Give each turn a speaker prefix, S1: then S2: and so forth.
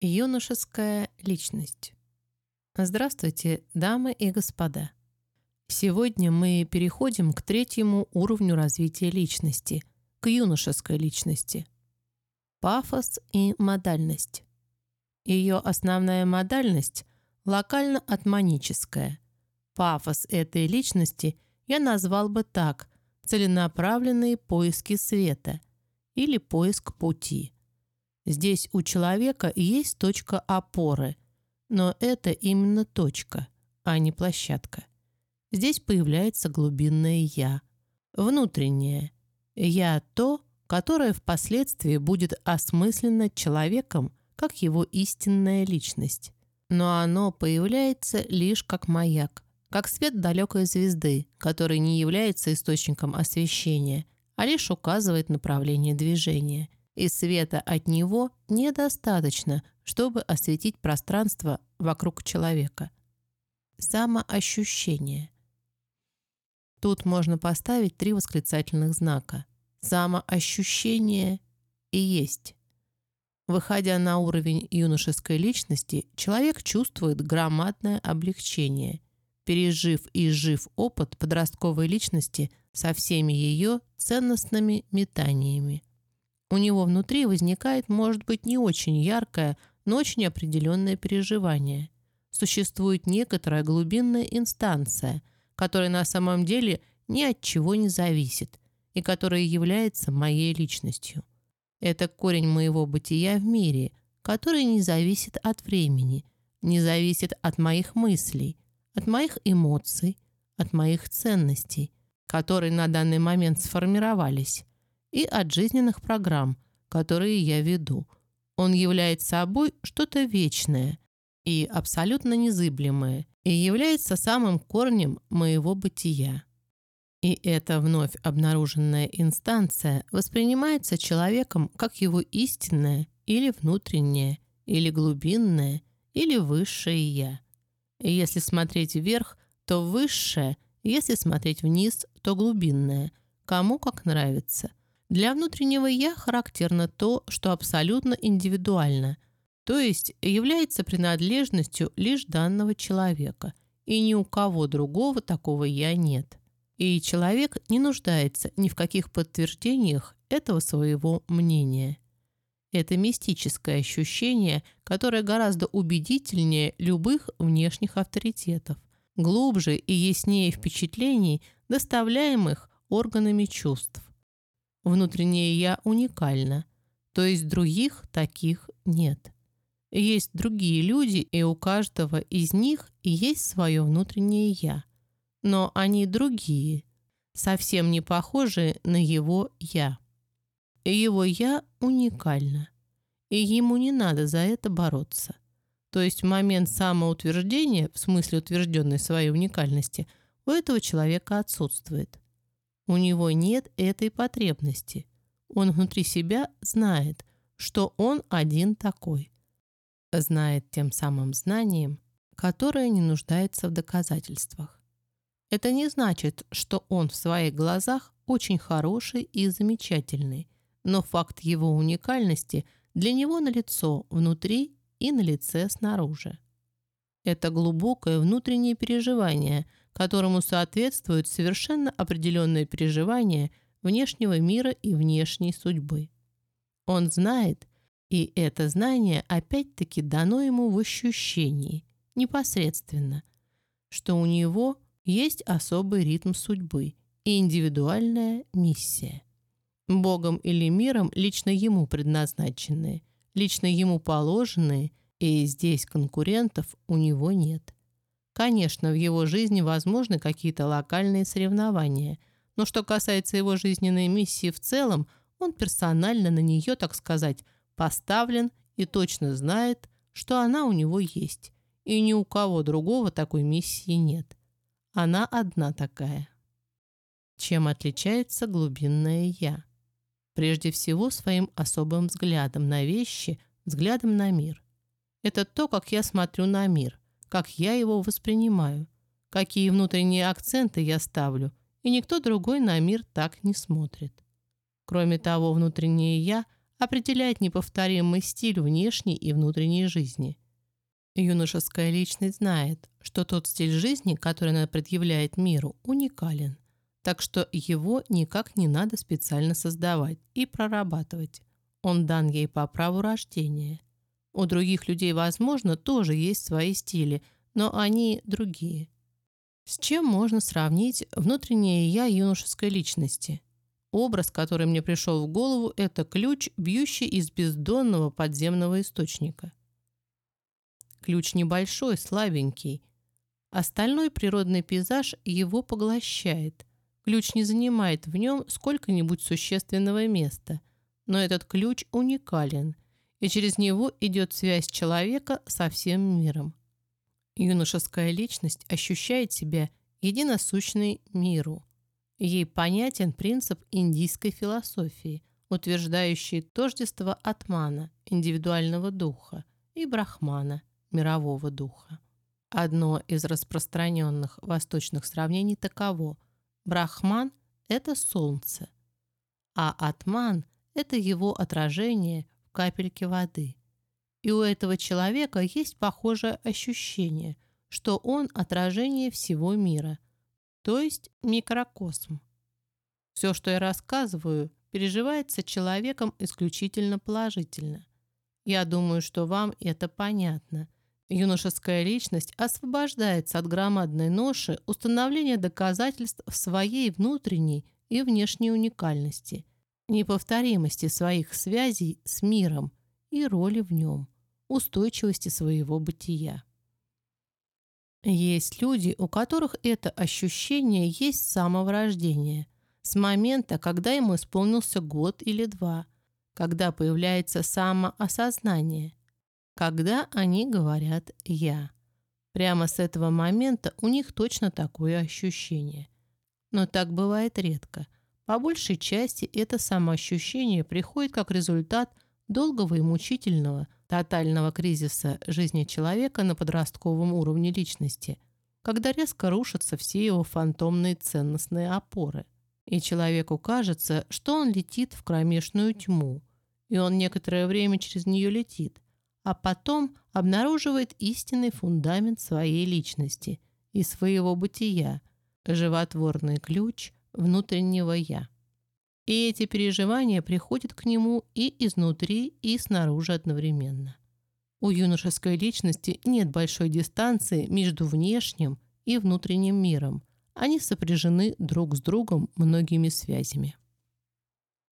S1: Юношеская личность. Здравствуйте, дамы и господа. Сегодня мы переходим к третьему уровню развития личности, к юношеской личности. Пафос и модальность. Ее основная модальность – локально-атманическая. Пафос этой личности я назвал бы так – целенаправленные поиски света или поиск пути – Здесь у человека есть точка опоры, но это именно точка, а не площадка. Здесь появляется глубинное «я», внутреннее «я» то, которое впоследствии будет осмысленно человеком как его истинная личность. Но оно появляется лишь как маяк, как свет далекой звезды, который не является источником освещения, а лишь указывает направление движения – и света от него недостаточно, чтобы осветить пространство вокруг человека. Самоощущение. Тут можно поставить три восклицательных знака. Самоощущение и есть. Выходя на уровень юношеской личности, человек чувствует громадное облегчение, пережив и жив опыт подростковой личности со всеми ее ценностными метаниями. У него внутри возникает, может быть, не очень яркое, но очень определенное переживание. Существует некоторая глубинная инстанция, которая на самом деле ни от чего не зависит и которая является моей личностью. Это корень моего бытия в мире, который не зависит от времени, не зависит от моих мыслей, от моих эмоций, от моих ценностей, которые на данный момент сформировались, и от жизненных программ, которые я веду. Он является собой что-то вечное и абсолютно незыблемое, и является самым корнем моего бытия. И эта вновь обнаруженная инстанция воспринимается человеком как его истинное или внутреннее, или глубинное, или высшее «я». И если смотреть вверх, то высшее, если смотреть вниз, то глубинное, кому как нравится. Для внутреннего «я» характерно то, что абсолютно индивидуально, то есть является принадлежностью лишь данного человека, и ни у кого другого такого «я» нет. И человек не нуждается ни в каких подтверждениях этого своего мнения. Это мистическое ощущение, которое гораздо убедительнее любых внешних авторитетов, глубже и яснее впечатлений, доставляемых органами чувств. Внутреннее «я» уникально, то есть других таких нет. Есть другие люди, и у каждого из них есть свое внутреннее «я». Но они другие, совсем не похожие на его «я». Его «я» уникально, и ему не надо за это бороться. То есть момент самоутверждения, в смысле утвержденной своей уникальности, у этого человека отсутствует. У него нет этой потребности. Он внутри себя знает, что он один такой. Знает тем самым знанием, которое не нуждается в доказательствах. Это не значит, что он в своих глазах очень хороший и замечательный, но факт его уникальности для него налицо внутри и на лице снаружи. Это глубокое внутреннее переживание, которому соответствует совершенно определенное переживание внешнего мира и внешней судьбы. Он знает, и это знание опять-таки дано ему в ощущении, непосредственно, что у него есть особый ритм судьбы и индивидуальная миссия. Богом или миром лично ему предназначенные, лично ему положенные – и здесь конкурентов у него нет. Конечно, в его жизни возможны какие-то локальные соревнования, но что касается его жизненной миссии в целом, он персонально на нее, так сказать, поставлен и точно знает, что она у него есть, и ни у кого другого такой миссии нет. Она одна такая. Чем отличается глубинное «я»? Прежде всего своим особым взглядом на вещи, взглядом на мир. Это то, как я смотрю на мир, как я его воспринимаю, какие внутренние акценты я ставлю, и никто другой на мир так не смотрит. Кроме того, внутреннее «я» определяет неповторимый стиль внешней и внутренней жизни. Юношеская личность знает, что тот стиль жизни, который она предъявляет миру, уникален, так что его никак не надо специально создавать и прорабатывать. Он дан ей по праву рождения. У других людей, возможно, тоже есть свои стили, но они другие. С чем можно сравнить внутреннее «я» юношеской личности? Образ, который мне пришел в голову, это ключ, бьющий из бездонного подземного источника. Ключ небольшой, слабенький. Остальной природный пейзаж его поглощает. Ключ не занимает в нем сколько-нибудь существенного места, но этот ключ уникален, и через него идет связь человека со всем миром. Юношеская личность ощущает себя единосущной миру. Ей понятен принцип индийской философии, утверждающий тождество атмана, индивидуального духа, и брахмана, мирового духа. Одно из распространенных восточных сравнений таково. Брахман – это солнце, а атман – это его отражение в капельке воды. И у этого человека есть похожее ощущение, что он отражение всего мира, то есть микрокосм. Все, что я рассказываю, переживается человеком исключительно положительно. Я думаю, что вам это понятно – Юношеская личность освобождается от громадной ноши установления доказательств своей внутренней и внешней уникальности, неповторимости своих связей с миром и роли в нем, устойчивости своего бытия. Есть люди, у которых это ощущение есть с самого рождения, с момента, когда ему исполнился год или два, когда появляется самоосознание – когда они говорят «я». Прямо с этого момента у них точно такое ощущение. Но так бывает редко. По большей части это самоощущение приходит как результат долгого и мучительного, тотального кризиса жизни человека на подростковом уровне личности, когда резко рушатся все его фантомные ценностные опоры. И человеку кажется, что он летит в кромешную тьму, и он некоторое время через нее летит – а потом обнаруживает истинный фундамент своей личности и своего бытия, животворный ключ внутреннего «я». И эти переживания приходят к нему и изнутри, и снаружи одновременно. У юношеской личности нет большой дистанции между внешним и внутренним миром. Они сопряжены друг с другом многими связями.